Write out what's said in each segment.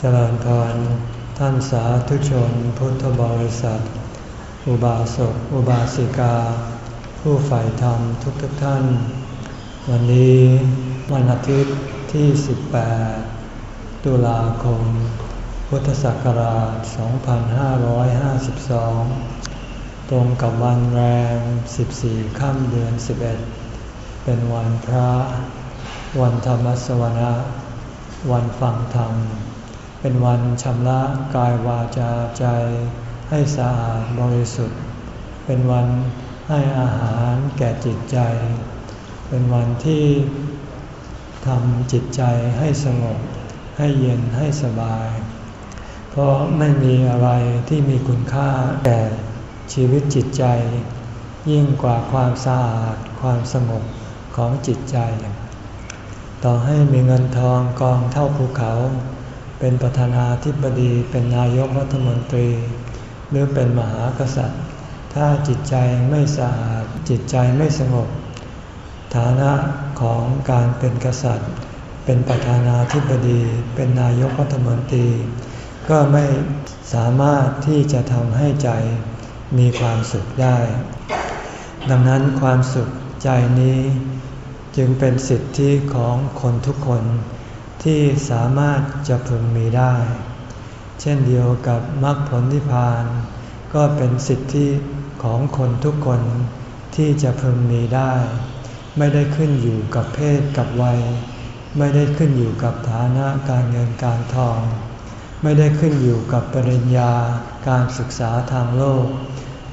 เจริญพรท่านสาธุชนพุทธบริษัท อุบาสกอุบาสิกา ผู้ใฝ่ธรรมทุกทุกท่าน วันนี้วันอาทิตย์ที่ 18 ตุลาคม พุทธศักราช 2552 ตรงกับวันแรม14 ค่ำเดือน 11 เป็นวันพระ วันธรรมสวนะ วันฟังธรรม เป็นวันชำระกายวาจาใจให้สะอาดบริสุทธิ์ เป็นวันให้อาหารแก่จิตใจ เป็นวันที่ทำจิตใจให้สงบ ให้เย็นให้สบาย เพราะไม่มีอะไรที่มีคุณค่าแก่ชีวิตจิตใจ ยิ่งกว่าความสะอาดความสงบของจิตใจ ต่อให้มีเงินทองกองเท่าภูเขา เป็นประธานาธิบดีเป็นนายกรัฐมนตรี หรือเป็นมหากษัตริย์ ถ้าจิตใจไม่สะอาดจิตใจไม่สงบ ฐานะของการเป็นกษัตริย์ เป็นประธานาธิบดี เป็นนายกรัฐมนตรี ก็ไม่สามารถที่จะทำให้ใจมีความสุขได้ ดังนั้นความสุขใจนี้จึงเป็นสิทธิของคนทุกคน ที่สามารถจะพึงมีได้ เช่นเดียวกับมรรคผลนิพพาน ก็เป็นสิทธิของคนทุกคนที่จะพึงมีได้ ไม่ได้ขึ้นอยู่กับเพศกับวัย ไม่ได้ขึ้นอยู่กับฐานะการเงินการทอง ไม่ได้ขึ้นอยู่กับปริญญาการศึกษาทางโลก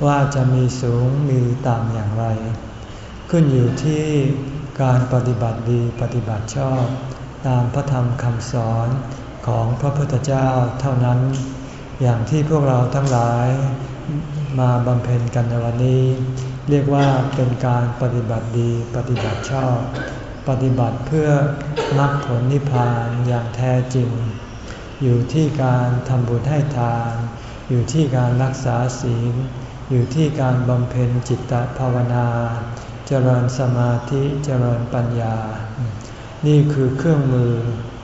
ว่าจะมีสูงมีต่ำอย่างไร ขึ้นอยู่ที่การปฏิบัติดีปฏิบัติชอบ ตามพระธรรมคำสอนของพระพุทธเจ้าเท่านั้น อย่างที่พวกเราทั้งหลายมาบำเพ็ญกันในวันนี้ เรียกว่าเป็นการปฏิบัติดีปฏิบัติชอบ ปฏิบัติเพื่อมรรคผลนิพพานอย่างแท้จริง อยู่ที่การทำบุญให้ทาน อยู่ที่การรักษาศีล อยู่ที่การบำเพ็ญจิตตภาวนา เจริญสมาธิเจริญปัญญา นี่คือเครื่องมือ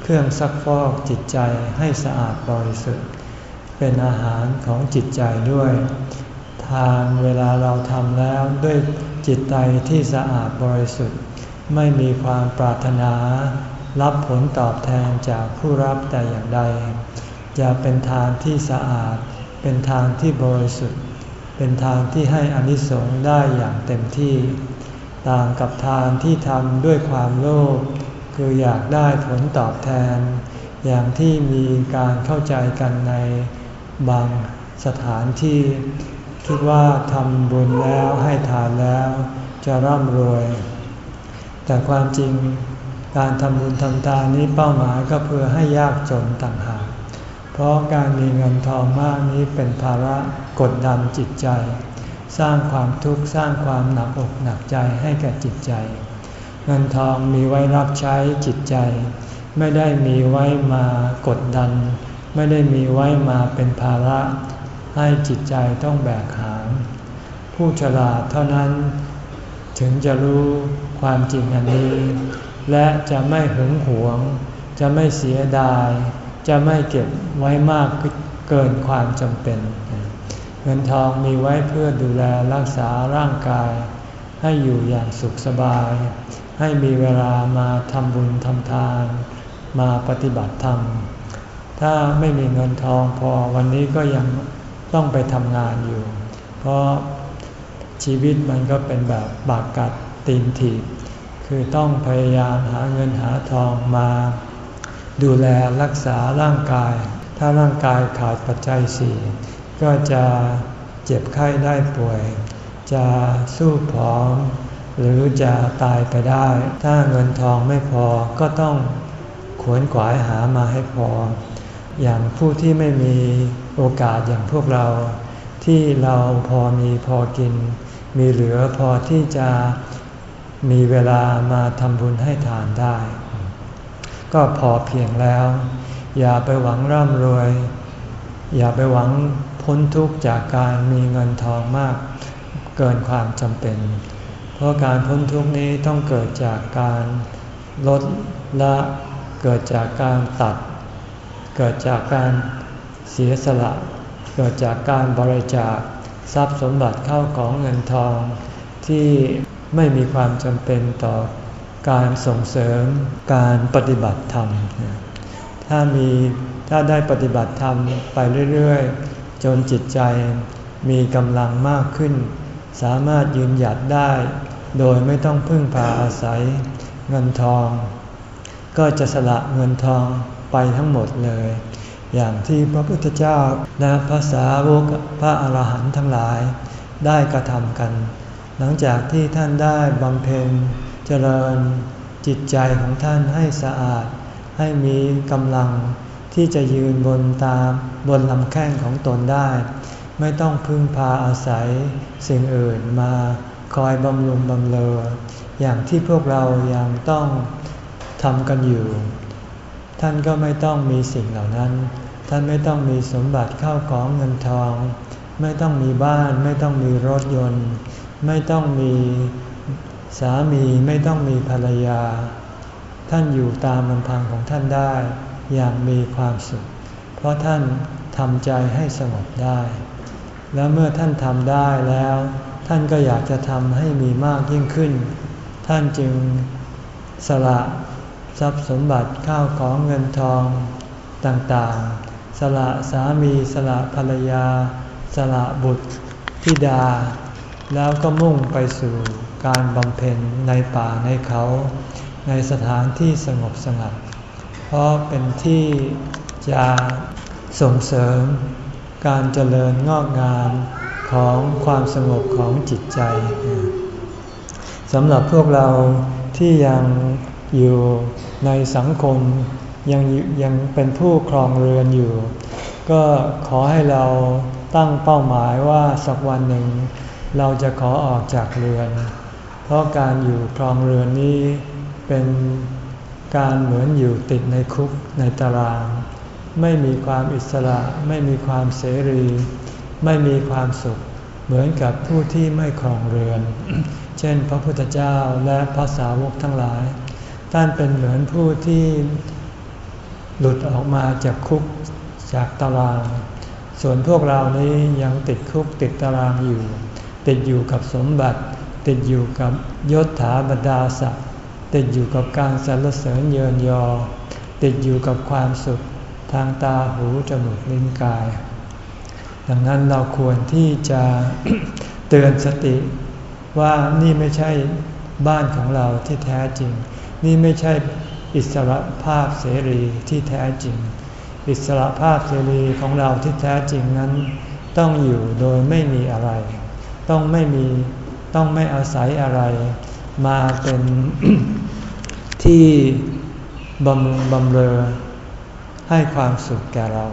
เครื่องซักฟอกจิตใจให้สะอาดบริสุทธิ์ เป็นอาหารของจิตใจด้วย ทานเวลาเราทำแล้วด้วยจิตใจที่สะอาดบริสุทธิ์ ไม่มีความปรารถนา รับผลตอบแทนจากผู้รับแต่อย่างใด จะเป็นทานที่สะอาด เป็นทานที่บริสุทธิ์ เป็นทานที่ให้อนิสงส์ได้อย่างเต็มที่ ต่างกับทานที่ทำด้วยความโลภ คืออยากได้ผลตอบแทน อย่างที่มีการเข้าใจกันในบางสถานที่ คิดว่าทำบุญแล้วให้ทานแล้ว จะร่ำรวย แต่ความจริงการทำบุญทำทานนี้เป้าหมายก็เพื่อให้ยากจนต่างหาก เพราะการมีเงินทองมากนี้เป็นภาระกดดันจิตใจ สร้างความทุกข์สร้างความหนักอกหนักใจให้แก่จิตใจ เงินทองมีไว้รับใช้จิตใจ ไม่ได้มีไว้มากดดัน ไม่ได้มีไว้มาเป็นภาระ ให้จิตใจต้องแบกหาม ผู้ฉลาดเท่านั้นถึงจะรู้ความจริงอันนี้ และจะไม่หึงหวง จะไม่เสียดาย จะไม่เก็บไว้มากเกินความจำเป็น เงินทองมีไว้เพื่อดูแลรักษาร่างกาย ให้อยู่อย่างสุขสบาย ให้มีเวลามาทำบุญทำทาน มาปฏิบัติธรรม ถ้าไม่มีเงินทองพอวันนี้ก็ยังต้องไปทำงานอยู่ เพราะชีวิตมันก็เป็นแบบบากกัดตีนถีบ คือต้องพยายามหาเงินหาทองมา ดูแลรักษาร่างกาย ถ้าร่างกายขาดปัจจัยสี่ก็จะเจ็บไข้ได้ป่วย จะสู้ผอม หรือจะตายไปได้ ถ้าเงินทองไม่พอก็ต้องขวนขวายหามาให้พอ อย่างผู้ที่ไม่มีโอกาสอย่างพวกเรา ที่เราพอมีพอกิน มีเหลือพอที่จะมีเวลามาทำบุญให้ทานได้ ก็พอเพียงแล้ว อย่าไปหวังร่ำรวย อย่าไปหวังพ้นทุกข์จากการมีเงินทองมาก เกินความจำเป็น เพราะการพ้นทุกข์นี้ต้องเกิดจากการลดละเกิดจากการตัด เกิดจากการเสียสละ เกิดจากการบริจาคทรัพย์สมบัติเข้าของเงินทอง ที่ไม่มีความจำเป็นต่อการส่งเสริมการปฏิบัติธรรม ถ้ามีถ้าได้ปฏิบัติธรรมไปเรื่อย ๆ จนจิตใจมีกำลังมากขึ้น สามารถยืนหยัดได้ โดยไม่ต้องพึ่งพาอาศัยเงินทอง ก็จะสละเงินทองไปทั้งหมดเลย อย่างที่พระพุทธเจ้าและภาษาวกพระอรหันต์ทั้งหลายได้กระทำกัน หลังจากที่ท่านได้บำเพ็ญเจริญจิตใจของท่านให้สะอาด ให้มีกำลังที่จะยืนบนตามบนลำแข้งของตนได้ ไม่ต้องพึ่งพาอาศัยสิ่งอื่นมาคอยบำรุงบำเรออย่างที่พวกเรายังต้องทำกันอยู่ ท่านก็ไม่ต้องมีสิ่งเหล่านั้น ท่านไม่ต้องมีสมบัติเข้าของเงินทอง ไม่ต้องมีบ้าน ไม่ต้องมีรถยนต์ ไม่ต้องมีสามีไม่ต้องมีภรรยา ท่านอยู่ตามลำพังของท่านได้อย่างมีความสุข เพราะท่านทำใจให้สงบได้ แล้วเมื่อท่านทำได้แล้ว ท่านก็อยากจะทำให้มีมากยิ่งขึ้น ท่านจึงสละทรัพย์สมบัติข้าวของเงินทองต่างๆ สละสามีสละภรรยา สละบุตรธิดา แล้วก็มุ่งไปสู่การบำเพ็ญในป่าในเขา ในสถานที่สงบสงัด เพราะเป็นที่จะส่งเสริม การเจริญงอกงามของความสงบของจิตใจสำหรับพวกเราที่ยังอยู่ในสังคมยังยังเป็นผู้ครองเรือนอยู่ ก็ขอให้เราตั้งเป้าหมายว่าสักวันหนึ่ง เราจะขอออกจากเรือน เพราะการอยู่ครองเรือนนี้เป็นการเหมือนอยู่ติดในคุกในตาราง ไม่มีความอิสระ ไม่มีความเสรี ไม่มีความสุข เหมือนกับผู้ที่ไม่ครองเรือน เช่น พระพุทธเจ้าและพระสาวกทั้งหลาย ท่านเป็นเหมือนผู้ที่หลุดออกมาจากคุกจากตาราง ส่วนพวกเรานี้ยังติดคุกติดตารางอยู่ ติดอยู่กับสมบัติ ติดอยู่กับยศถาบรรดาศักดิ์ติดอยู่กับการสรรเสริญเยินยอ ติดอยู่กับความสุข ทางตาหูจมูกลิ้นกาย ดังนั้นเราควรที่จะเตือนสติว่านี่ไม่ใช่บ้านของเราที่แท้จริง นี่ไม่ใช่อิสระภาพเสรีที่แท้จริง อิสระภาพเสรีของเราที่แท้จริงนั้น ต้องอยู่โดยไม่มีอะไร ต้องไม่มีต้องไม่อาศัยอะไร มาเป็นที่บำรุงบำเรอ ให้ความสุขแก่เรา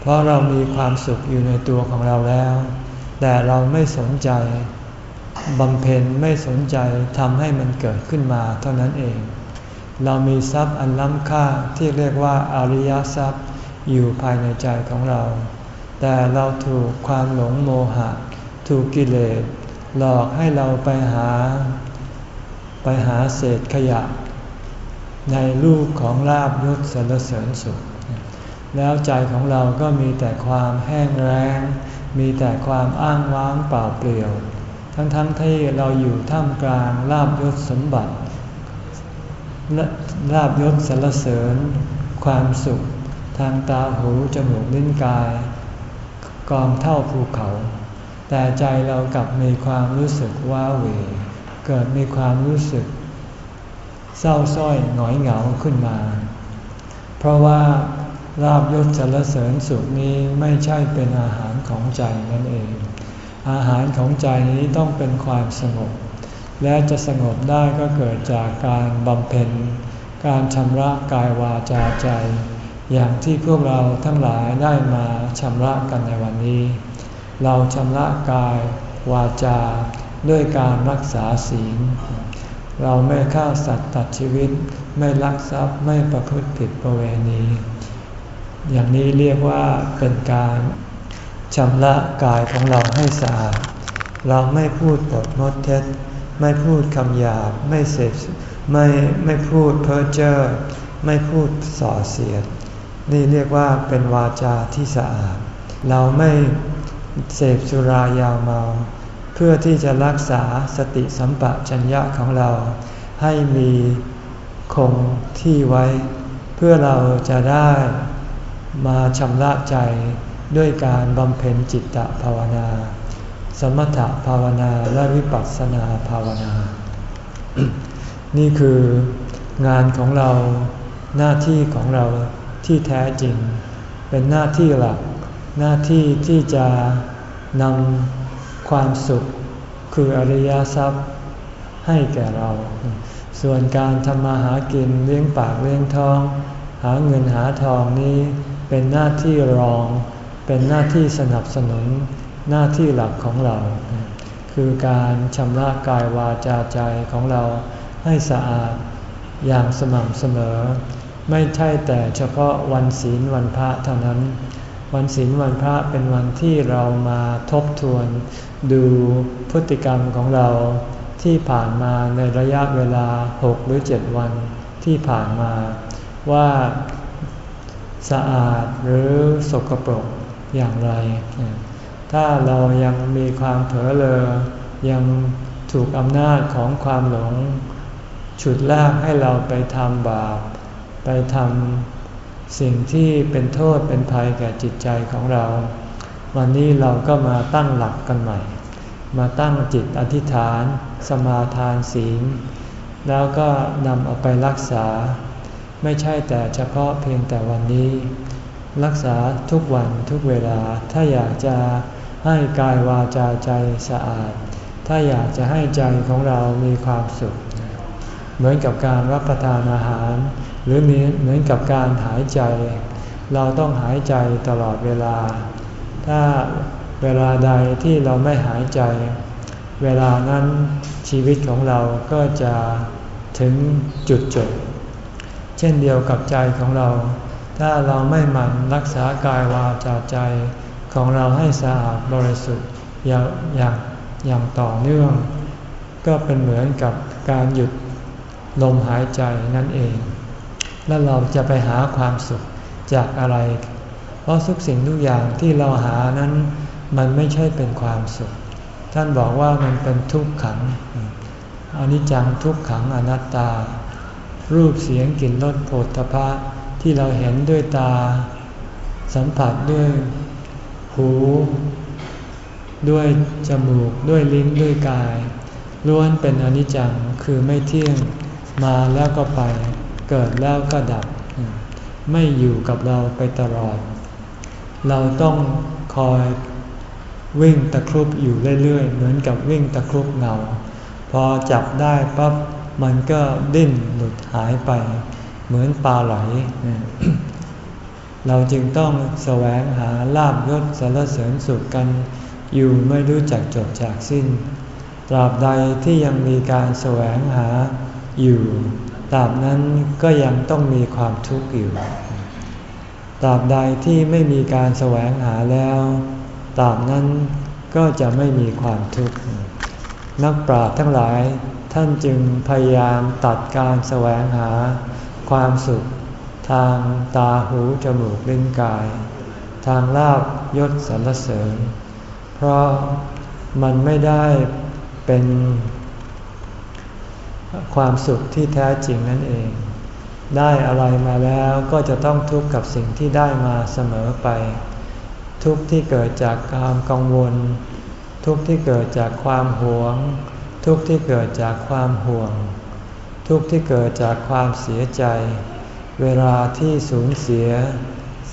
เพราะเรามีความสุขอยู่ในตัวของเราแล้ว แต่เราไม่สนใจบำเพ็ญไม่สนใจทำให้มันเกิดขึ้นมาเท่านั้นเอง เรามีทรัพย์อันล้ำค่าที่เรียกว่าอริยทรัพย์อยู่ภายในใจของเรา แต่เราถูกความหลงโมหะ ถูกกิเลสหลอกให้เราไปหา ไปหาเศษขยะ ในรูปของลาบยศสรรเสริญสุข แล้วใจของเราก็มีแต่ความแห้งแล้ง มีแต่ความอ้างว้างเปล่าเปลี่ยว ทั้งๆทที่เราอยู่ท่ามกลางลาบยศสมบัติลาบยศสรรเสริญ ความสุข ทางตาหูจมูกลิ้นกาย กองเท่าภูเขา แต่ใจเรากลับมีความรู้สึกว้าเหวเกิดมีความรู้สึก เศร้าส้อยหงอยเหงาขึ้นมา เพราะว่า ลาบยศสรรเสริญสุขนี้ไม่ใช่เป็นอาหารของใจนั่นเอง อาหารของใจนี้ต้องเป็นความสงบ และจะสงบได้ก็เกิดจากการบำเพ็ญ การชำระกายวาจาใจ อย่างที่พวกเราทั้งหลายได้มาชำระกันในวันนี้ เราชำระกายวาจาด้วยการรักษาศีล เราไม่ฆ่าสัตว์ตัดชีวิต ไม่ลักทรัพย์ ไม่ประพฤติผิดประเวณี อย่างนี้เรียกว่าเป็นการชำระกายของเราให้สะอาด เราไม่พูดปดมดเท็จ ไม่พูดคำหยาบ ไม่เสพไม่ไม่พูดเพ้อเจ้อ ไม่พูดส่อเสียด นี่เรียกว่าเป็นวาจาที่สะอาด เราไม่เสพสุรายาเมา เพื่อที่จะรักษาสติสัมปชัญญะของเรา ให้มีคงที่ไว้ เพื่อเราจะได้ มาชำระใจด้วยการบำเพ็ญจิตตภาวนา สมถภาวนาและวิปัสสนาภาวนา นี่คืองานของเราหน้าที่ของเราที่แท้จริง เป็นหน้าที่หลัก หน้าที่ที่จะนำความสุขคืออริยทรัพย์ให้แก่เรา ส่วนการทำมาหากินเลี้ยงปากเลี้ยงท้องาเงินหาทองนี้เป็นหน้าที่รอง เป็นหน้าที่สนับสนุนหน้าที่หลักของเรา คือการชำระกายวาจาใจของเราให้สะอาดอย่างสม่ำเสมอ ไม่ใช่แต่เฉพาะวันศีลวันพระเท่านั้น วันศีลวันพระเป็นวันที่เรามาทบทวน ดูพฤติกรรมของเราที่ผ่านมาในระยะเวลา 6 หรือ 7 วันที่ผ่านมา ว่าสะอาดหรือสกปรกอย่างไร ถ้าเรายังมีความเผลอเลอยังถูกอำนาจของความหลง ฉุดลากให้เราไปทำบาป ไปทำสิ่งที่เป็นโทษเป็นภัยแก่จิตใจของเรา วันนี้เราก็มาตั้งหลักกันใหม่ มาตั้งจิตอธิษฐาน สมาทานศีล แล้วก็นำเอาไปรักษา ไม่ใช่แต่เฉพาะเพียงแต่วันนี้ รักษาทุกวันทุกเวลาถ้าอยากจะให้กายวาจาใจสะอาด ถ้าอยากจะให้ใจของเรามีความสุข เหมือนกับการรับประทานอาหาร หรือเหมือนกับการหายใจ เราต้องหายใจตลอดเวลา ถ้าเวลาใดที่เราไม่หายใจ เวลานั้นชีวิตของเราก็จะถึงจุดจบ เช่นเดียวกับใจของเรา ถ้าเราไม่หมั่นรักษากายวาจาใจของเราให้สะอาดบริสุทธิ์อย่างอย่างอย่างต่อเนื่อง ก็เป็นเหมือนกับการหยุดลมหายใจนั่นเอง แล้วเราจะไปหาความสุขจากอะไร เพราะทุกสิ่งทุกอย่างที่เราหานั้น มันไม่ใช่เป็นความสุข ท่านบอกว่ามันเป็นทุกขังอนิจจังทุกขังอนัตตา รูปเสียงกลิ่นรสโผฏฐพะที่เราเห็นด้วยตา สัมผัสด้วยหู ด้วยจมูกด้วยลิ้นด้วยกายล้วนเป็นอนิจจังคือไม่เที่ยงมาแล้วก็ไป เกิดแล้วก็ดับ ไม่อยู่กับเราไปตลอด เราต้องคอยวิ่งตะครุบอยู่เรื่อยๆ เหมือนกับวิ่งตะครุบเงา พอจับได้ปั๊บ มันก็ดิ้นหลุดหายไป เหมือนปลาไหล เราจึงต้องแสวงหาลาบยศสารเสริญสุขกันอยู่ไม่รู้จักจบจากสิ้น ตราบใดที่ยังมีการแสวงหาอยู่ ตราบนั้นก็ยังต้องมีความทุกข์อยู่ ตราบใดที่ไม่มีการแสวงหาแล้ว ตราบนั้นก็จะไม่มีความทุกข์ นักปราชญ์ทั้งหลาย ท่านจึงพยายามตัดการแสวงหาความสุข ทางตาหูจมูกลิ้นกาย ทางลาบยศสรรเสริญ เพราะมันไม่ได้เป็นความสุขที่แท้จริงนั่นเอง ได้อะไรมาแล้วก็จะต้องทุกข์กับสิ่งที่ได้มาเสมอไป ทุกข์ที่เกิดจากความกังวล ทุกข์ที่เกิดจากความหวง ทุกข์ที่เกิดจากความห่วง ทุกข์ที่เกิดจากความเสียใจ เวลาที่สูญเสีย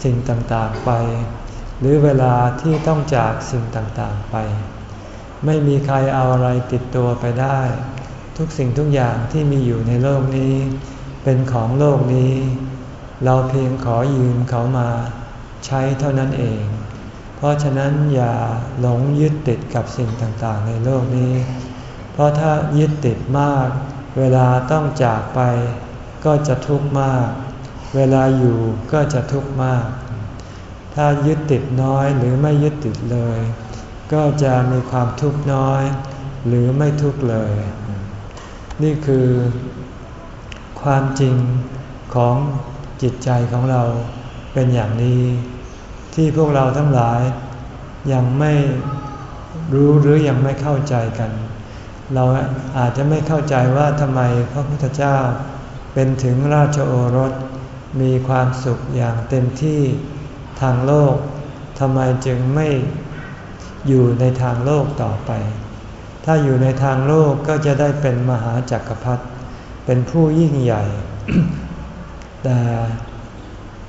สิ่งต่างๆไป หรือเวลาที่ต้องจากสิ่งต่างๆไป ไม่มีใครเอาอะไรติดตัวไปได้ ทุกสิ่งทุกอย่างที่มีอยู่ในโลกนี้ เป็นของโลกนี้ เราเพียงขอยืมเขามาใช้เท่านั้นเอง เพราะฉะนั้นอย่าหลงยึดติดกับสิ่งต่างๆ ในโลกนี้ เพราะถ้ายึดติดมาก เวลาต้องจากไป ก็จะทุกข์มาก เวลาอยู่ก็จะทุกข์มาก ถ้ายึดติดน้อยหรือไม่ยึดติดเลย ก็จะมีความทุกข์น้อย หรือไม่ทุกข์เลย นี่คือความจริงของจิตใจของเราเป็นอย่างนี้ ที่พวกเราทั้งหลายยังไม่รู้หรือยังไม่เข้าใจกัน เราอาจจะไม่เข้าใจว่าทำไมพระพุทธเจ้า เป็นถึงราชโอรส มีความสุขอย่างเต็มที่ทางโลกทำไมจึงไม่อยู่ในทางโลกต่อไป ถ้าอยู่ในทางโลกก็จะได้เป็นมหาจักรพรรดิเป็นผู้ยิ่งใหญ่ แต่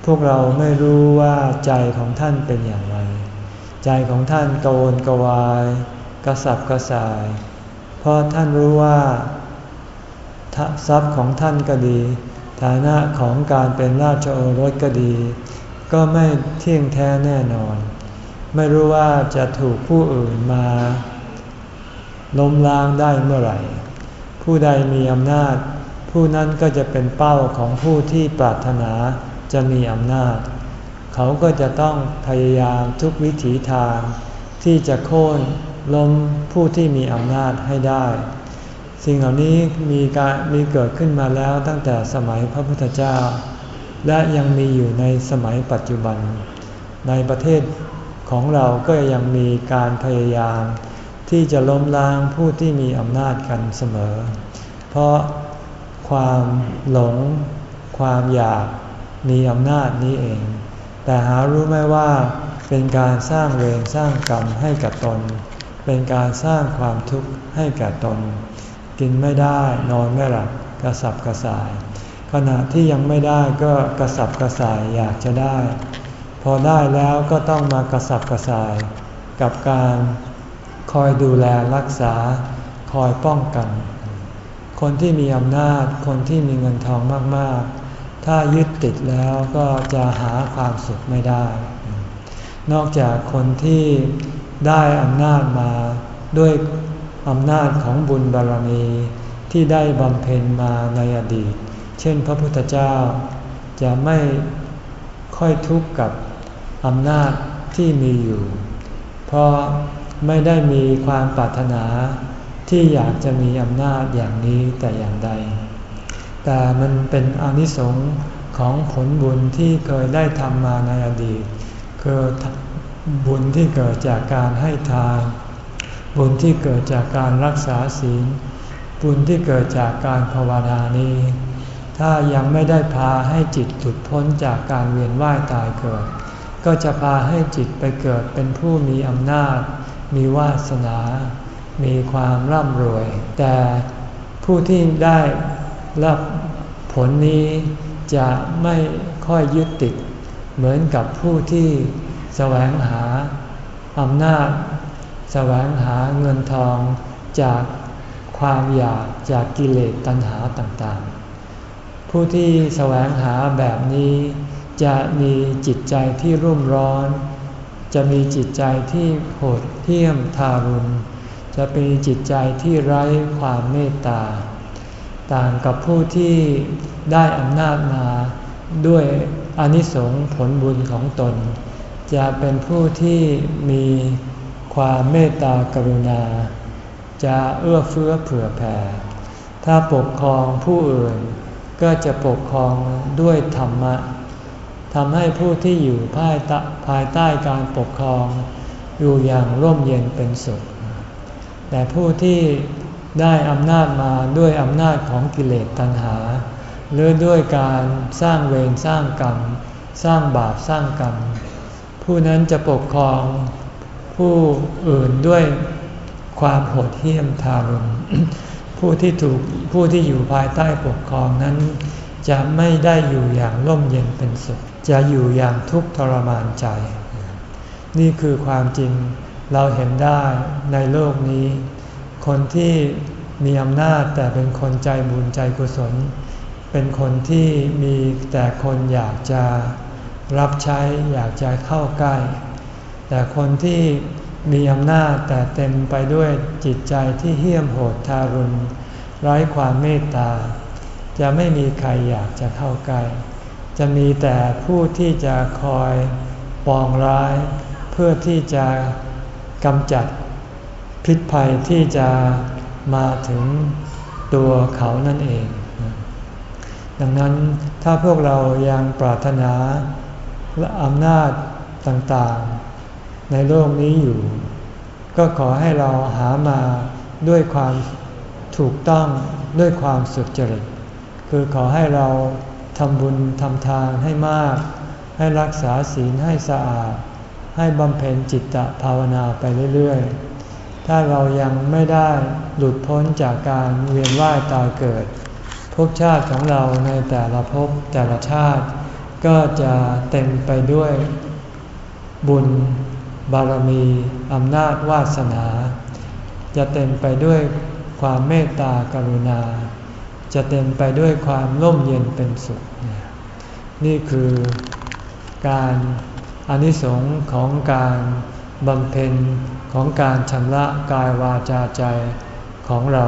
พวกเราไม่รู้ว่าใจของท่านเป็นอย่างไร ใจของท่านกวนกวาย กระสับกระส่าย เพราะท่านรู้ว่าทรัพย์ของท่านก็ดี ฐานะของการเป็นราชโอรสก็ดี ก็ไม่เที่ยงแท้แน่นอน ไม่รู้ว่าจะถูกผู้อื่นมา ล้มล้างได้เมื่อไหร่ ผู้ใดมีอำนาจ ผู้นั้นก็จะเป็นเป้าของผู้ที่ปรารถนาจะมีอำนาจ เขาก็จะต้องพยายามทุกวิถีทางที่จะโค่น ล้มผู้ที่มีอำนาจให้ได้ สิ่งเหล่านี้มีการมีเกิดขึ้นมาแล้วตั้งแต่สมัยพระพุทธเจ้า และยังมีอยู่ในสมัยปัจจุบัน ในประเทศของเราก็ยังมีการพยายาม ที่จะล้มล้างผู้ที่มีอำนาจกันเสมอ เพราะความหลง ความอยากมีอำนาจนี้เอง แต่หารู้ไหมว่าเป็นการสร้างเวรสร้างกรรมให้กับตน เป็นการสร้างความทุกข์ให้แก่ตน กินไม่ได้นอนไม่หลับกระสับกระส่าย ขณะที่ยังไม่ได้ก็กระสับกระส่ายอยากจะได้ พอได้แล้วก็ต้องมากระสับกระส่าย กับการคอยดูแลรักษาคอยป้องกัน คนที่มีอำนาจคนที่มีเงินทองมากๆ ถ้ายึดติดแล้วก็จะหาความสุขไม่ได้ นอกจากคนที่ ได้อำนาจมาด้วยอำนาจของบุญบารมีที่ได้บำเพ็ญมาในอดีต เช่นพระพุทธเจ้าจะไม่ค่อยทุกข์กับอำนาจที่มีอยู่ เพราะไม่ได้มีความปรารถนาที่อยากจะมีอำนาจอย่างนี้แต่อย่างใด แต่มันเป็นอนิสงค์ของผลบุญที่เคยได้ทำมาในอดีตคือ บุญที่เกิดจากการให้ทาน บุญที่เกิดจากการรักษาศีล บุญที่เกิดจากการภาวนานี้ ถ้ายังไม่ได้พาให้จิตหลุดพ้นจากการเวียนว่ายตายเกิด ก็จะพาให้จิตไปเกิดเป็นผู้มีอำนาจ มีวาสนา มีความร่ำรวย แต่ผู้ที่ได้รับผลนี้จะไม่ค่อยยึดติด เหมือนกับผู้ที่ แสวงหาอำนาจ แสวงหาเงินทองจากความอยากจากกิเลสตัณหาต่างๆ ผู้ที่แสวงหาแบบนี้จะมีจิตใจที่รุ่มร้อน จะมีจิตใจที่โหดเหี้ยมทารุณ จะเป็นจิตใจที่ไร้ความเมตตา ต่างกับผู้ที่ได้อำนาจมาด้วยอนิสงส์ผลบุญของตน จะเป็นผู้ที่มีความเมตตากรุณา จะเอื้อเฟื้อเผื่อแผ่ ถ้าปกครองผู้อื่น ก็จะปกครองด้วยธรรมะทำให้ผู้ที่อยู่ภายภายใต้การปกครองอยู่อย่างร่มเย็นเป็นสุข แต่ผู้ที่ได้อำนาจมาด้วยอำนาจของกิเลสตัณหา หรือด้วยการสร้างเวรสร้างกรรม สร้างบาปสร้างกรรม ผู้นั้นจะปกครองผู้อื่นด้วยความโหดเหี้ยมทารุณผู้ที่ถูกผู้ที่อยู่ภายใต้ปกครองนั้น จะไม่ได้อยู่อย่างร่มเย็นเป็นสุข จะอยู่อย่างทุกข์ทรมานใจ นี่คือความจริงเราเห็นได้ในโลกนี้ คนที่มีอำนาจแต่เป็นคนใจบุญใจกุศล เป็นคนที่มีแต่คนอยากจะ รับใช้อยากจะเข้าใกล้ แต่คนที่มีอำนาจแต่เต็มไปด้วยจิตใจที่เหี้ยมโหดทารุณไร้ความเมตตา จะไม่มีใครอยากจะเข้าใกล้ จะมีแต่ผู้ที่จะคอยปองร้าย เพื่อที่จะกำจัดพิษภัยที่จะมาถึงตัวเขานั่นเอง ดังนั้นถ้าพวกเรายังปรารถนา และอำนาจต่างๆ ในโลกนี้อยู่ ก็ขอให้เราหามาด้วยความถูกต้องด้วยความสุจริต คือขอให้เราทำบุญทำทานให้มาก ให้รักษาศีลให้สะอาด ให้บำเพ็ญจิตตภาวนาไปเรื่อยๆ ถ้าเรายังไม่ได้หลุดพ้นจากการเวียนว่ายตายเกิดภพชาติของเราในแต่ละภพแต่ละชาติ ก็จะเต็มไปด้วยบุญบารมีอำนาจวาสนา จะเต็มไปด้วยความเมตตากรุณา จะเต็มไปด้วยความร่มเย็นเป็นสุข นี่คือการอนิสงค์ของการบำเพ็ญของการชำระกายวาจาใจของเรา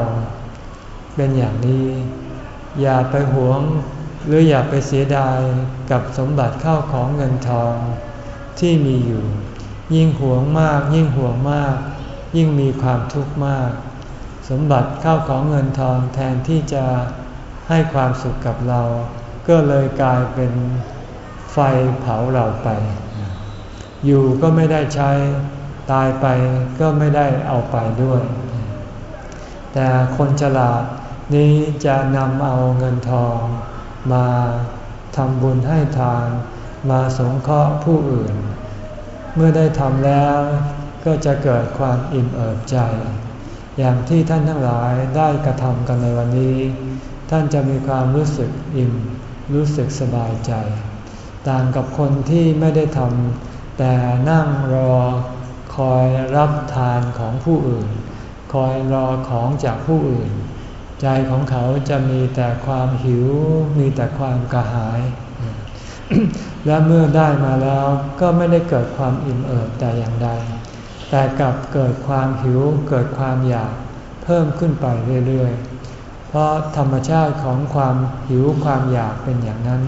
เป็นอย่างนี้ อย่าไปหวง หรืออย่าไปเสียดายกับสมบัติเข้าของเงินทองที่มีอยู่ ยิ่งหวงมาก ยิ่งหวงมาก ยิ่งมีความทุกข์มาก สมบัติเข้าของเงินทองแทนที่จะให้ความสุขกับเรา ก็เลยกลายเป็นไฟเผาเราไป อยู่ก็ไม่ได้ใช้ตายไปก็ไม่ได้เอาไปด้วย แต่คนฉลาดนี้จะนำเอาเงินทอง มาทำบุญให้ทาน มาสงเคราะห์ผู้อื่น เมื่อได้ทำแล้วก็จะเกิดความอิ่มเอิบใจ อย่างที่ท่านทั้งหลายได้กระทำกันในวันนี้ ท่านจะมีความรู้สึกอิ่ม รู้สึกสบายใจ ต่างกับคนที่ไม่ได้ทำแต่นั่งรอคอยรับทานของผู้อื่น คอยรอของจากผู้อื่น ใจของเขาจะมีแต่ความหิว มีแต่ความกระหาย และเมื่อได้มาแล้วก็ไม่ได้เกิดความอิ่มเอิบแต่อย่างใด แต่กลับเกิดความหิวเกิดความอยากเพิ่มขึ้นไปเรื่อยๆ เพราะธรรมชาติของความหิวความอยากเป็นอย่างนั้น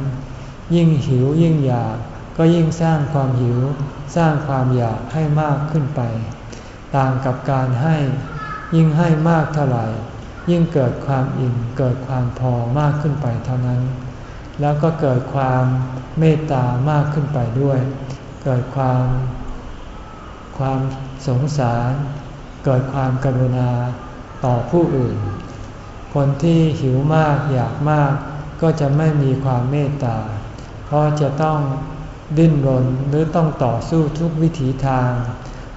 ยิ่งหิวยิ่งอยากก็ยิ่งสร้างความหิว สร้างความอยากให้มากขึ้นไป ต่างกับการให้ยิ่งให้มากเท่าไหร่ ยิ่งเกิดความอิ่มเกิดความพอมากขึ้นไปเท่านั้น แล้วก็เกิดความเมตตามากขึ้นไปด้วย เกิดความ ความสงสาร เกิดความกรุณาต่อผู้อื่น คนที่หิวมากอยากมากก็จะไม่มีความเมตตา เพราะจะต้องดิ้นรนหรือต้องต่อสู้ทุกวิถีทาง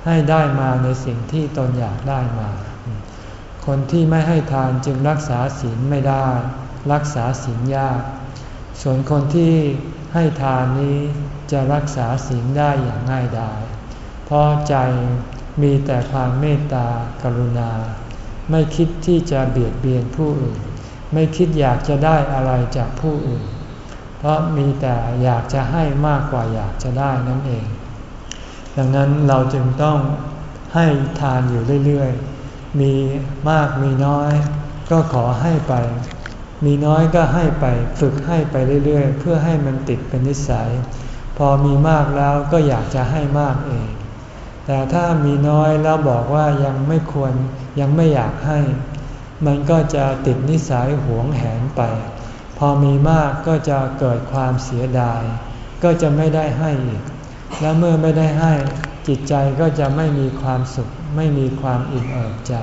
ให้ได้มาในสิ่งที่ตนอยากได้มา คนที่ไม่ให้ทานจึงรักษาศีลไม่ได้ รักษาศีลยาก ส่วนคนที่ให้ทานนี้จะรักษาศีลได้อย่างง่ายดาย เพราะใจมีแต่ความเมตตากรุณา ไม่คิดที่จะเบียดเบียนผู้อื่น ไม่คิดอยากจะได้อะไรจากผู้อื่น เพราะมีแต่อยากจะให้มากกว่าอยากจะได้นั่นเอง ดังนั้นเราจึงต้องให้ทานอยู่เรื่อยๆ มีมากมีน้อย ก็ขอให้ไป มีน้อยก็ให้ไปฝึกให้ไปเรื่อยๆ เพื่อให้มันติดเป็นนิสัย พอมีมากแล้วก็อยากจะให้มากเอง แต่ถ้ามีน้อยแล้วบอกว่ายังไม่ควรยังไม่อยากให้ มันก็จะติดนิสัยหวงแหนไป พอมีมากก็จะเกิดความเสียดาย ก็จะไม่ได้ให้อีก และเมื่อไม่ได้ให้จิตใจก็จะไม่มีความสุข ไม่มีความอิ่มเอิบใจ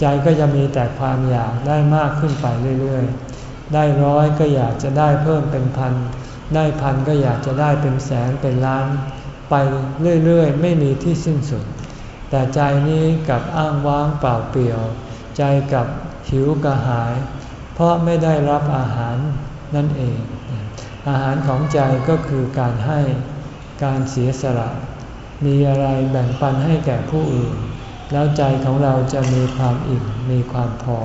ใจก็จะมีแต่ความอยากได้มากขึ้นไปเรื่อยๆ ได้ร้อยก็อยากจะได้เพิ่มเป็นพัน ได้พันก็อยากจะได้เป็นแสนเป็นล้าน ไปเรื่อยๆ ไม่มีที่สิ้นสุด แต่ใจนี้กับอ้างว้างเปล่าเปลี่ยว ใจกับหิวกระหาย เพราะไม่ได้รับอาหารนั่นเอง อาหารของใจก็คือการให้การเสียสละ มีอะไรแบ่งปันให้แก่ผู้อื่น แล้วใจของเราจะมีความอิ่มมีความพอ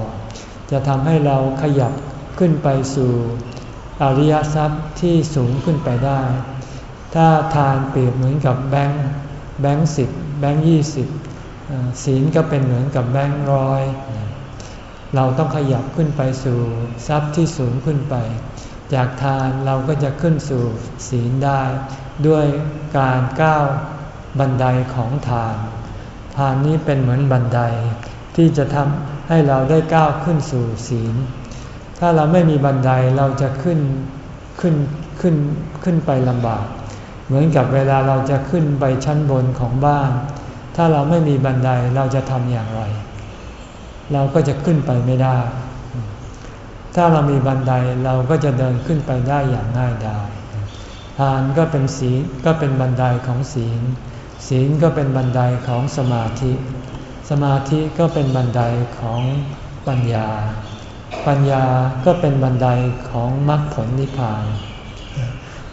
จะทำให้เราขยับขึ้นไปสู่อริยทรัพย์ที่สูงขึ้นไปได้ ถ้าทานเปรียบเหมือนกับแบงค์แบงค์สิบแบงค์ยี่สิบศีลก็เป็นเหมือนกับแบงค์ร้อยเราต้องขยับขึ้นไปสู่ทรัพย์ที่สูงขึ้นไป จากทานเราก็จะขึ้นสู่ศีลได้ ด้วยการก้าว บันไดของทานทานนี้เป็นเหมือนบันไดที่จะทำให้เราได้ก้าวขึ้นสู่ศีล ถ้าเราไม่มีบันไดเราจะขึ้นขึ้นขึ้นขึ้นไปลำบาก เหมือนกับเวลาเราจะขึ้นไปชั้นบนของบ้าน ถ้าเราไม่มีบันไดเราจะทำอย่างไร เราก็จะขึ้นไปไม่ได้ ถ้าเรามีบันไดเราก็จะเดินขึ้นไปได้อย่างง่ายดายทานก็เป็นศีลก็เป็นบันไดของศีล ศีลก็เป็นบันไดของสมาธิ สมาธิก็เป็นบันไดของปัญญา ปัญญาก็เป็นบันไดของมรรคผลนิพพาน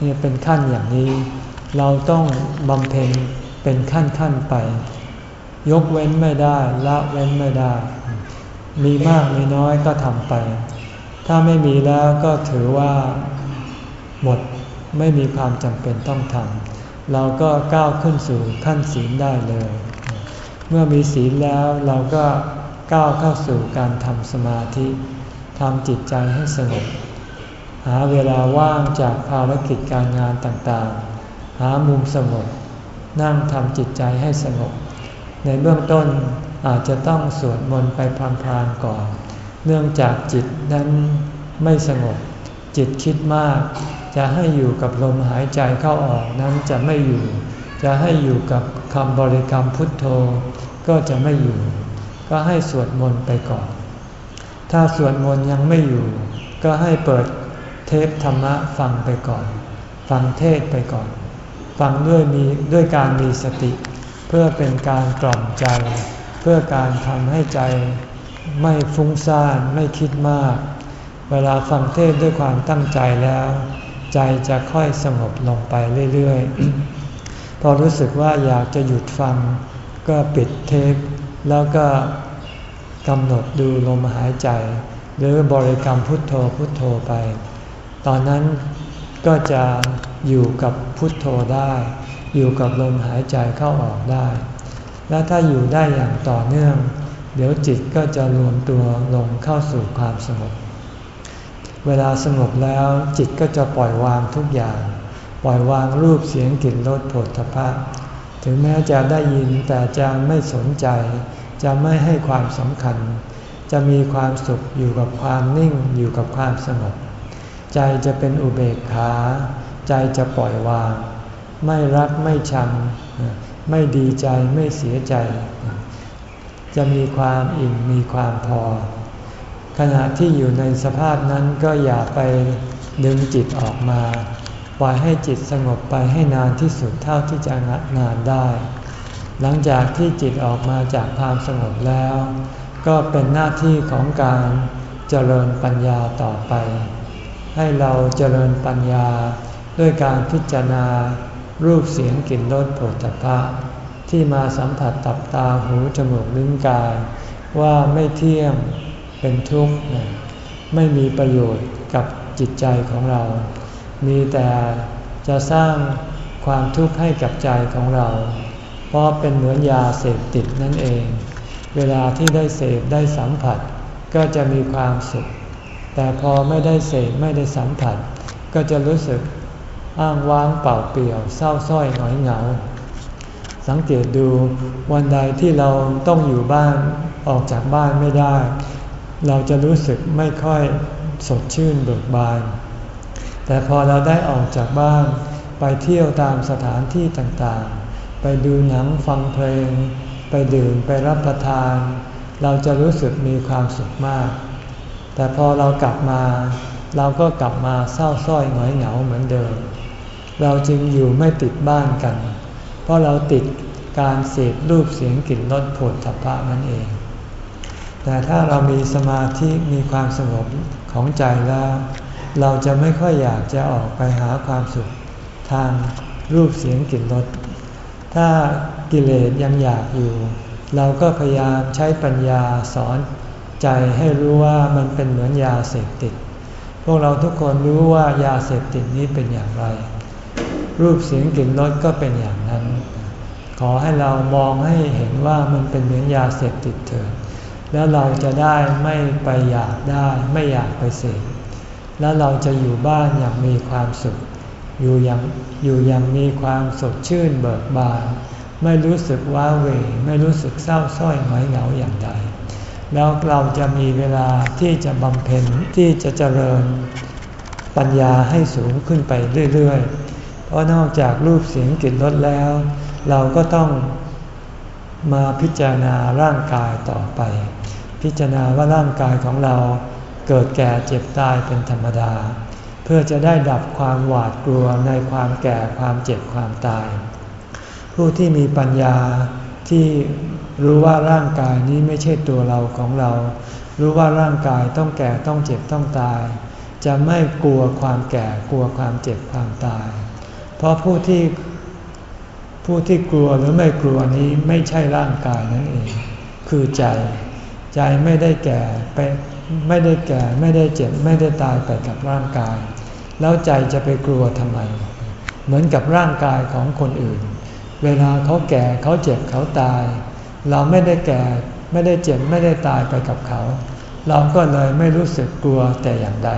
เนี่ยเป็นขั้นอย่างนี้ เราต้องบำเพ็ญเป็นขั้นขั้นไป ยกเว้นไม่ได้ละเว้นไม่ได้ มีมากมีน้อยก็ทำไป ถ้าไม่มีแล้วก็ถือว่าหมดไม่มีความจำเป็นต้องทำ เราก็ก้าวขึ้นสู่ขั้นศีลได้เลย เมื่อมีศีลแล้วเราก็ก้าวเข้าสู่การทำสมาธิทำจิตใจให้สงบ หาเวลาว่างจากภารกิจการงานต่างๆ หามุมสงบ นั่งทำจิตใจให้สงบ ในเบื้องต้นอาจจะต้องสวดมนต์ไปพลางๆก่อน เนื่องจากจิตนั้นไม่สงบ จิตคิดมาก จะให้อยู่กับลมหายใจเข้าออกนั้นจะไม่อยู่ จะให้อยู่กับคำบริกรรมพุทโธ ก็จะไม่อยู่ ก็ให้สวดมนต์ไปก่อน ถ้าสวดมนต์ยังไม่อยู่ ก็ให้เปิดเทปธรรมะฟังไปก่อน ฟังเทศไปก่อน ฟังด้วยมีด้วยการมีสติ เพื่อเป็นการกล่อมใจ เพื่อการทำให้ใจไม่ฟุ้งซ่านไม่คิดมาก เวลาฟังเทศด้วยความตั้งใจแล้ว ใจจะค่อยสงบลงไปเรื่อยๆ พอรู้สึกว่าอยากจะหยุดฟัง ก็ปิดเทป แล้วก็กำหนดดูลมหายใจ หรือบริกรรมพุทโธพุทโธไป ตอนนั้นก็จะอยู่กับพุทโธได้ อยู่กับลมหายใจเข้าออกได้ และถ้าอยู่ได้อย่างต่อเนื่อง เดี๋ยวจิตก็จะรวมตัวลงเข้าสู่ความสงบ เวลาสงบแล้วจิตก็จะปล่อยวางทุกอย่าง ปล่อยวางรูปเสียงกลิ่นรสผลทพะถึงแม้จะได้ยินแต่จะไม่สนใจ จะไม่ให้ความสำคัญ จะมีความสุขอยู่กับความนิ่งอยู่กับความสงบ ใจจะเป็นอุเบกขา ใจจะปล่อยวาง ไม่รักไม่ชัง ไม่ดีใจไม่เสียใจ จะมีความอิ่มมีความพอ ขณะที่อยู่ในสภาพนั้นก็อย่าไปดึงจิตออกมาปล่อยให้จิตสงบไปให้นานที่สุดเท่าที่จะนานได้ หลังจากที่จิตออกมาจากความสงบแล้ว ก็เป็นหน้าที่ของการเจริญปัญญาต่อไป ให้เราเจริญปัญญาด้วยการพิจารณา รูปเสียงกลิ่นรสผลิตภัณฑ์ที่มาสัมผัสตับตาหูจมูกลิ้นกายว่าไม่เที่ยง เป็นทุกข์ไม่มีประโยชน์กับจิตใจของเรา มีแต่จะสร้างความทุกข์ให้กับใจของเรา เพราะเป็นเหมือนยาเสพติดนั่นเอง เวลาที่ได้เสพได้สัมผัส ก็จะมีความสุข แต่พอไม่ได้เสพไม่ได้สัมผัส ก็จะรู้สึกอ้างว้างเปล่าเปลี่ยวเศร้าส้อยหงอยเหงา สังเกตดูวันใดที่เราต้องอยู่บ้านออกจากบ้านไม่ได้ เราจะรู้สึกไม่ค่อยสดชื่นเบิกบาน แต่พอเราได้ออกจากบ้านไปเที่ยวตามสถานที่ต่างๆ ไปดูหนังฟังเพลง ไปดื่มไปรับประทาน เราจะรู้สึกมีความสุขมาก แต่พอเรากลับมา เราก็กลับมาเศร้าส้อยหงอยเหงาเหมือนเดิม เราจึงอยู่ไม่ติดบ้านกัน เพราะเราติดการเสพรูปเสียงกลิ่นรสผลถัพพะนั่นเอง แต่ถ้าเรามีสมาธิมีความสงบของใจแล้ว เราจะไม่ค่อยอยากจะออกไปหาความสุขทางรูปเสียงกลิ่นรสถ้ากิเลสยังอยากอยู่ เราก็พยายามใช้ปัญญาสอนใจให้รู้ว่ามันเป็นเหมือนยาเสพติด พวกเราทุกคนรู้ว่ายาเสพติดนี้เป็นอย่างไร รูปเสียงกลิ่นรสก็เป็นอย่างนั้น ขอให้เรามองให้เห็นว่ามันเป็นเหมือนยาเสพติดเถิด แล้วเราจะได้ไม่ไปอยากได้ไม่อยากไปเสพแล้วเราจะอยู่บ้านอย่างมีความสุข อยู่อย่างอยู่อย่างมีความสดชื่นเบิกบาน ไม่รู้สึกว้าเหวไม่รู้สึกเศร้าส้อยหงอยเหงาอย่างใด แล้วเราจะมีเวลาที่จะบำเพ็ญที่จะเจริญปัญญาให้สูงขึ้นไปเรื่อยๆ เพราะนอกจากรูปเสียงกลิ่นรสแล้ว เราก็ต้องมาพิจารณาร่างกายต่อไป พิจารณาว่าร่างกายของเราเกิดแก่เจ็บตายเป็นธรรมดา เพื่อจะได้ดับความหวาดกลัวในความแก่ความเจ็บความตาย ผู้ที่มีปัญญาที่รู้ว่าร่างกายนี้ไม่ใช่ตัวเราของเรา รู้ว่าร่างกายต้องแก่ต้องเจ็บต้องตาย จะไม่กลัวความแก่กลัวความเจ็บความตาย เพราะผู้ที่ผู้ที่กลัวหรือไม่กลัวนี้ไม่ใช่ร่างกายนั่นเอง คือใจ ใจไม่ได้แก่ไปไม่ได้แก่ไม่ได้เจ็บไม่ได้ตายไปกับร่างกาย แล้วใจจะไปกลัวทำไม เหมือนกับร่างกายของคนอื่น เวลาเขาแก่เขาเจ็บเขาตาย เราไม่ได้แก่ไม่ได้เจ็บไม่ได้ตายไปกับเขา เราก็เลยไม่รู้สึกกลัวแต่อย่างใด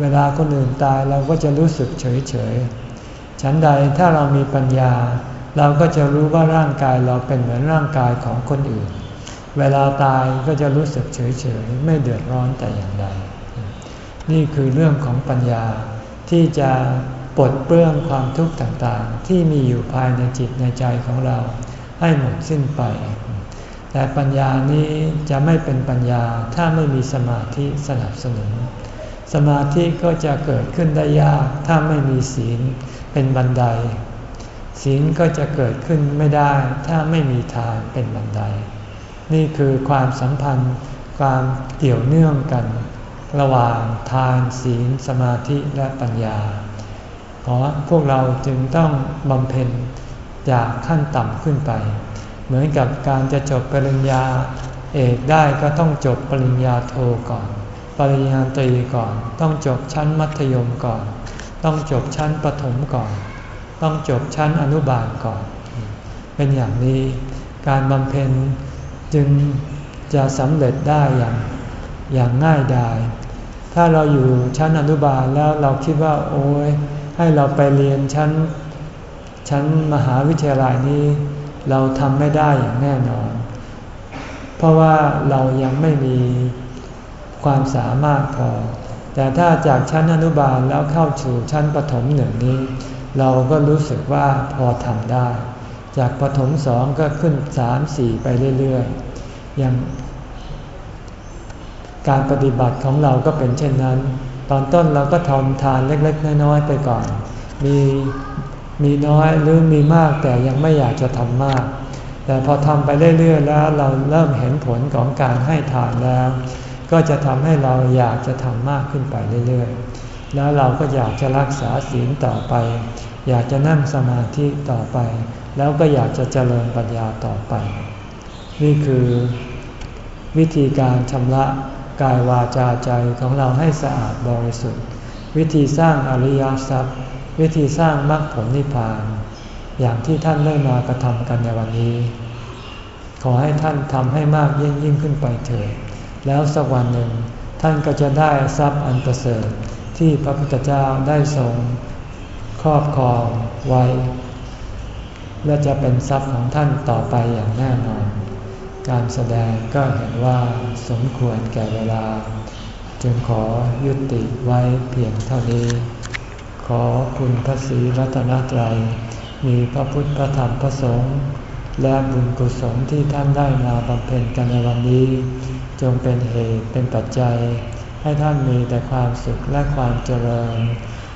เวลาคนอื่นตายเราก็จะรู้สึกเฉยเฉยฉันใดถ้าเรามีปัญญา เราก็จะรู้ว่าร่างกายเราเป็นเหมือนร่างกายของคนอื่น เวลาตายก็จะรู้สึกเฉยๆ ไม่เดือดร้อนแต่อย่างใด นี่คือเรื่องของปัญญาที่จะปลดเปลื้องความทุกข์ต่างๆ ที่มีอยู่ภายในจิตในใจของเราให้หมดสิ้นไป แต่ปัญญานี้จะไม่เป็นปัญญาถ้าไม่มีสมาธิสนับสนุน สมาธิก็จะเกิดขึ้นได้ยากถ้าไม่มีศีลเป็นบันได ศีลก็จะเกิดขึ้นไม่ได้ถ้าไม่มีทานเป็นบันได นี่คือความสัมพันธ์ความเกี่ยวเนื่องกัน ระหว่างทานศีลสมาธิและปัญญา เพราะพวกเราจึงต้องบำเพ็ญจากขั้นต่ำขึ้นไป เหมือนกับการจะจบปริญญาเอกได้ก็ต้องจบปริญญาโทก่อน ปริญญาตรีก่อน ต้องจบชั้นมัธยมก่อน ต้องจบชั้นประถมก่อน ต้องจบชั้นอนุบาลก่อน เป็นอย่างนี้การบำเพ็ญ จึงจะสำเร็จได้อย่างอย่างง่ายดาย ถ้าเราอยู่ชั้นอนุบาลแล้วเราคิดว่าโอ้ยให้เราไปเรียนชั้นชั้นมหาวิทยาลัยนี้เราทำไม่ได้อย่างแน่นอน เพราะว่าเรายังไม่มีความสามารถพอ แต่ถ้าจากชั้นอนุบาลแล้วเข้าสู่ชั้นปฐมหนึ่งนี้ เราก็รู้สึกว่าพอทำได้ จากปฐมสองก็ขึ้นสามสี่ไปเรื่อยๆ อย่าง การปฏิบัติของเราก็เป็นเช่นนั้น ตอนต้นเราก็ทำทานเล็กๆ น้อยๆ ไปก่อน มีมีน้อยหรือมีมากแต่ยังไม่อยากจะทำมาก แต่พอทำไปเรื่อยๆ แล้วเราเริ่มเห็นผลของการให้ทานแล้ว ก็จะทำให้เราอยากจะทำมากขึ้นไปเรื่อยๆ แล้วเราก็อยากจะรักษาศีลต่อไป อยากจะนั่งสมาธิต่อไป แล้วก็อยากจะเจริญปัญญาต่อไป นี่คือวิธีการชำระกายวาจาใจของเราให้สะอาดบริสุทธิ์ วิธีสร้างอริยทรัพย์ วิธีสร้างมรรคผลนิพพาน อย่างที่ท่านได้มากระทำกันในวันนี้ ขอให้ท่านทำให้มากยิ่งยิ่งขึ้นไปเถิดแล้วสักวันหนึ่งท่านก็จะได้ทรัพย์อันประเสริฐที่พระพุทธเจ้าได้ทรงครอบครองไว้ และจะเป็นทรัพย์ของท่านต่อไปอย่างแน่นอน การแสดงก็เห็นว่าสมควรแก่เวลา จึงขอยุติไว้เพียงเท่านี้ ขอคุณพระศรีรัตนตรัย มีพระพุทธพระธรรมพระสงฆ์และบุญกุศลที่ท่านได้มาบำเพ็ญกันในวันนี้ จงเป็นเหตุเป็นปัจจัย ให้ท่านมีแต่ความสุขและความเจริญ